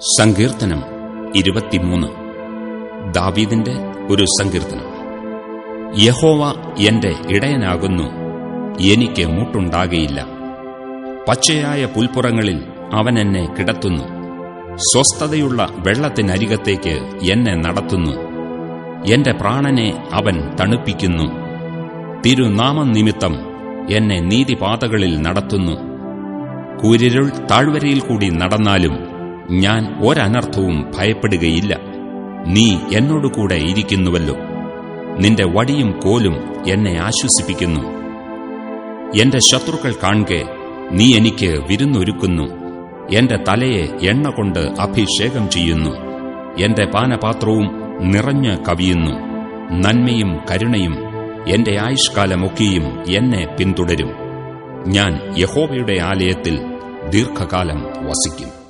സങ്കീർത്തനം ഇരുപത്തിമൂന്ന്. ദാവീദിന്റെ ഒരു സങ്കീർത്തനം. യഹോവ എന്റെ ഇടയനാകുന്നു എനിക്ക് മുട്ടുണ്ടാകയില്ല. പച്ചയായ പുൽപ്പുറങ്ങളിൽ അവൻ എന്നെ കിടത്തുന്നു. സ്വസ്ഥതയുള്ള വെള്ളത്തിനരികത്തേക്ക് എന്നെ നടത്തുന്നു. എന്റെ പ്രാണനെ അവൻ തണുപ്പിക്കുന്നു. തിരുനാമം നിമിത്തം എന്നെ നീതിപാതകളിൽ നടത്തുന്നു. കൂരിരുൾ താഴ്വരയിൽ കൂടി നടന്നാലും ഞാൻ ഒരനർത്ഥവും ഭയപ്പെടുകയില്ല. നീ എന്നോടുകൂടെ ഇരിക്കുന്നുവല്ലോ. നിന്റെ വടിയും കോലും എന്നെ ആശ്വസിപ്പിക്കുന്നു. എന്റെ ശത്രുക്കൾ കാണുകെ നീ എനിക്ക് വിരുന്നൊരുക്കുന്നു. എന്റെ തലയെ എണ്ണ കൊണ്ട് അഭിഷേകം ചെയ്യുന്നു. എന്റെ പാനപാത്രവും നിറഞ്ഞ് കവിയുന്നു. നന്മയും കരുണയും എന്റെ ആയുഷ്കാലമൊക്കെയും എന്നെ പിന്തുടരും. ഞാൻ യഹോവയുടെ ആലയത്തിൽ ദീർഘകാലം വസിക്കും.